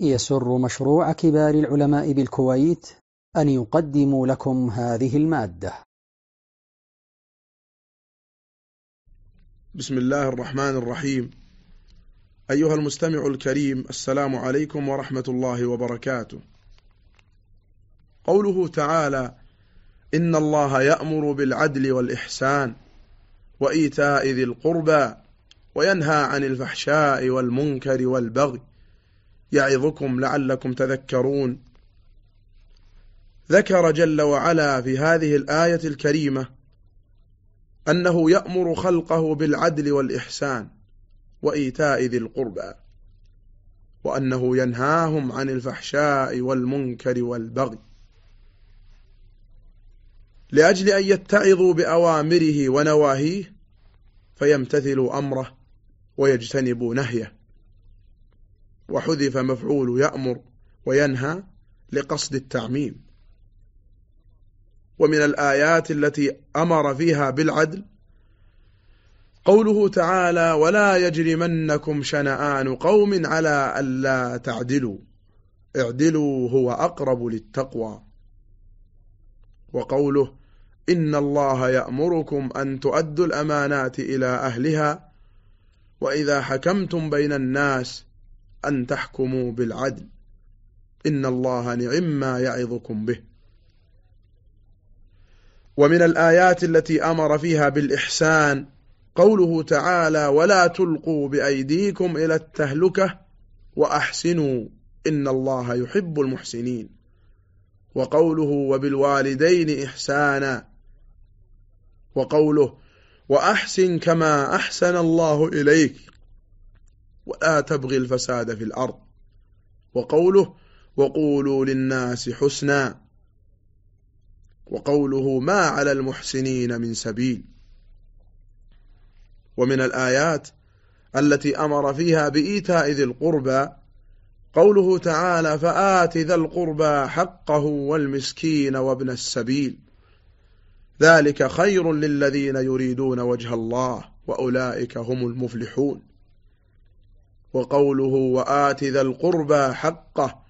يسر مشروع كبار العلماء بالكويت أن يقدم لكم هذه المادة. بسم الله الرحمن الرحيم. أيها المستمع الكريم السلام عليكم ورحمة الله وبركاته. قوله تعالى إن الله يأمر بالعدل والإحسان وإيتاء ذي القربى وينهى عن الفحشاء والمنكر والبغي يعظكم لعلكم تذكرون. ذكر جل وعلا في هذه الآية الكريمة أنه يأمر خلقه بالعدل والإحسان وإيتاء ذي القربى وأنه ينهاهم عن الفحشاء والمنكر والبغي. لأجل أن يتعظوا بأوامره ونواهيه فيمتثلوا أمره ويجتنبوا نهيه. وحذف مفعول يأمر وينهى لقصد التعميم. ومن الآيات التي أمر فيها بالعدل قوله تعالى ولا يجرمنكم شنآن قوم على ألا تعدلوا اعدلوا هو أقرب للتقوى وقوله إن الله يأمركم أن تؤدوا الأمانات إلى أهلها وإذا حكمتم بين الناس أن تحكموا بالعدل. إن الله نعم ما يعظكم به. ومن الآيات التي أمر فيها بالإحسان قوله تعالى ولا تلقوا بأيديكم إلى التهلكة وأحسنوا إن الله يحب المحسنين وقوله وبالوالدين إحسانا وقوله وأحسن كما أحسن الله إليك ولا تبغي الفساد في الأرض. وقوله وقولوا للناس حسنا. وقوله ما على المحسنين من سبيل. ومن الآيات التي أمر فيها بإيتاء ذي القربى قوله تعالى فآت ذا القربى حقه والمسكين وابن السبيل. ذلك خير للذين يريدون وجه الله وأولئك هم المفلحون. وقوله وآت ذا القربى حقه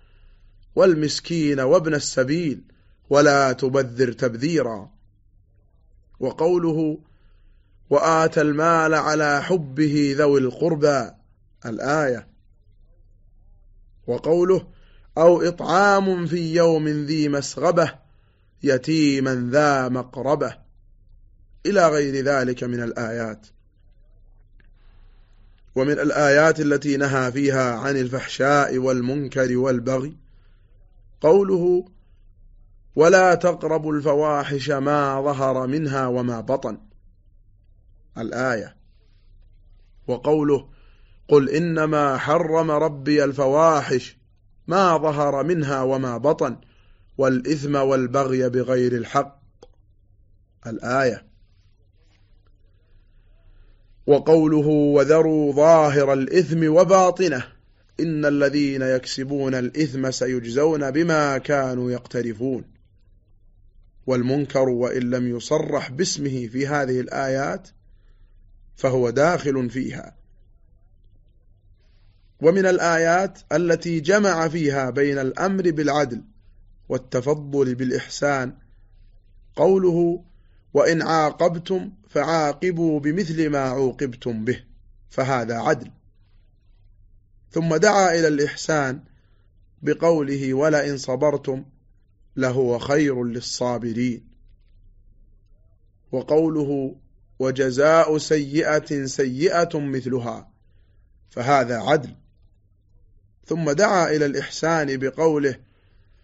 والمسكين وابن السبيل ولا تبذر تبذيرا. وقوله وآت المال على حبه ذوي القربى الآية. وقوله أو إطعام في يوم ذي مسغبة يتيما ذا مقربة. إلى غير ذلك من الآيات. ومن الآيات التي نهى فيها عن الفحشاء والمنكر والبغي قوله ولا تقربوا الفواحش ما ظهر منها وما بطن الآية. وقوله قل إنما حرم ربي الفواحش ما ظهر منها وما بطن والإثم والبغي بغير الحق الآية. وقوله وذروا ظاهر الإثم وباطنه. إن الذين يكسبون الإثم سيجزون بما كانوا يقترفون. والمنكر وإن لم يصرح باسمه في هذه الآيات فهو داخل فيها. ومن الآيات التي جمع فيها بين الأمر بالعدل والتفضل بالإحسان قوله وإن عاقبتم فعاقبوا بمثل ما عوقبتم به فهذا عدل. ثم دعا إلى الإحسان بقوله ولئن صبرتم لهو خير للصابرين وقوله وجزاء سيئة سيئة مثلها فهذا عدل. ثم دعا إلى الإحسان بقوله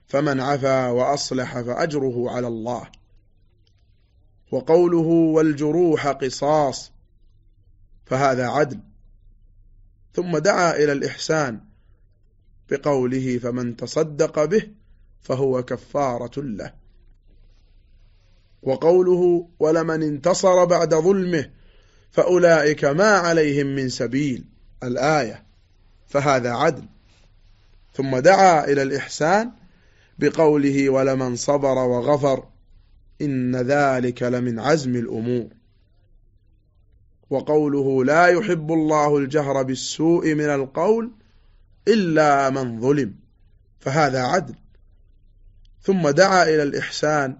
فمن عفا وأصلح فأجره على الله وقوله والجروح قصاص فهذا عدل. ثم دعا إلى الإحسان بقوله فمن تصدق به فهو كفارة له. وقوله ولمن انتصر بعد ظلمه فأولئك ما عليهم من سبيل الآية فهذا عدل. ثم دعا إلى الإحسان بقوله ولمن صبر وغفر إن ذلك لمن عزم الأمور. وقوله لا يحب الله الجهر بالسوء من القول إلا من ظلم فهذا عدل. ثم دعا إلى الإحسان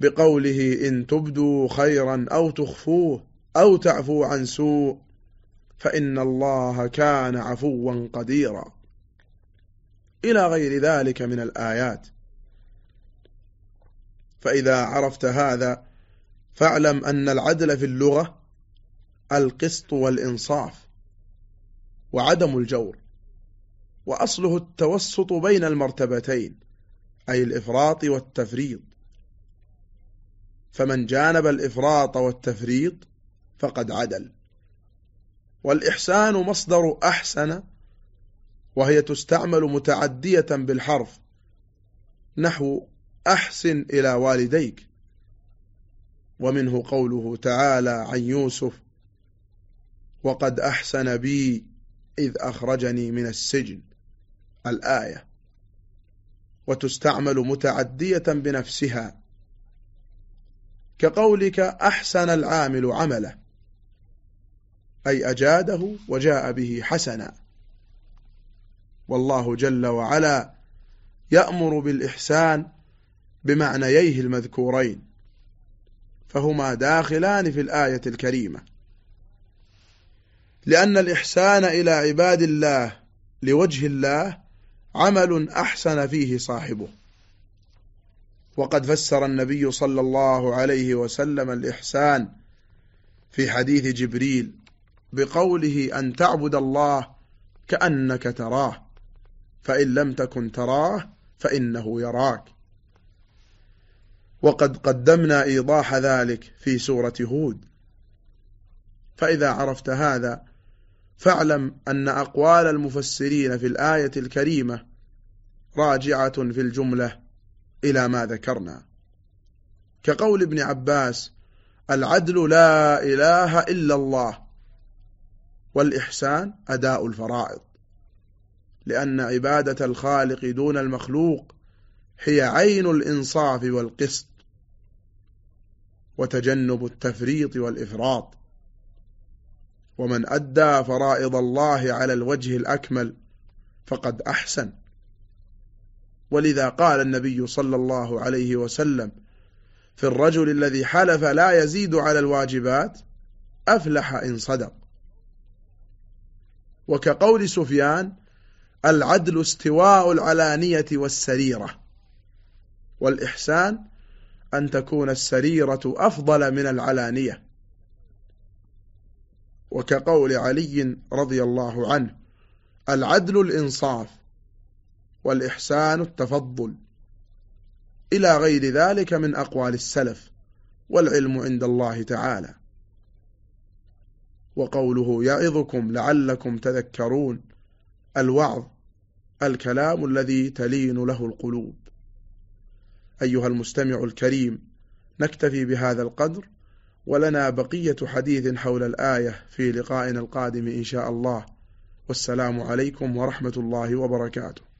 بقوله إن تبدوا خيرا أو تخفوه أو تعفو عن سوء فإن الله كان عفوا قديرا. إلى غير ذلك من الآيات. فإذا عرفت هذا فاعلم أن العدل في اللغة القسط والإنصاف وعدم الجور وأصله التوسط بين المرتبتين أي الإفراط والتفريط. فمن جانب الإفراط والتفريط فقد عدل. والإحسان مصدر أحسن وهي تستعمل متعدية بالحرف نحو أحسن إلى والديك. ومنه قوله تعالى عن يوسف وقد أحسن بي إذ أخرجني من السجن. الآية وتستعمل متعدية بنفسها. كقولك أحسن العامل عمله أي أجاده وجاء به حسنا. والله جل وعلا يأمر بالإحسان بمعنييه المذكورين فهما داخلان في الآية الكريمة. لأن الإحسان إلى عباد الله لوجه الله عمل أحسن فيه صاحبه. وقد فسر النبي صلى الله عليه وسلم الإحسان في حديث جبريل بقوله أن تعبد الله كأنك تراه فإن لم تكن تراه فإنه يراك. وقد قدمنا إيضاح ذلك في سورة هود. فإذا عرفت هذا فاعلم أن أقوال المفسرين في الآية الكريمة راجعة في الجملة إلى ما ذكرنا. كقول ابن عباس العدل لا إله إلا الله والإحسان أداء الفرائض لأن عبادة الخالق دون المخلوق هي عين الإنصاف والقسط وتجنب التفريط والإفراط. ومن أدى فرائض الله على الوجه الأكمل فقد أحسن. ولذا قال النبي صلى الله عليه وسلم في الرجل الذي حلف لا يزيد على الواجبات أفلح إن صدق. وكقول سفيان العدل استواء العلانية والسريرة. والإحسان أن تكون السريرة أفضل من العلانية. وكقول علي رضي الله عنه العدل الإنصاف والإحسان التفضل. إلى غير ذلك من أقوال السلف والعلم عند الله تعالى. وقوله يعظكم لعلكم تذكرون الوعظ الكلام الذي تلين له القلوب. أيها المستمع الكريم نكتفي بهذا القدر ولنا بقية حديث حول الآية في لقائنا القادم إن شاء الله. والسلام عليكم ورحمة الله وبركاته.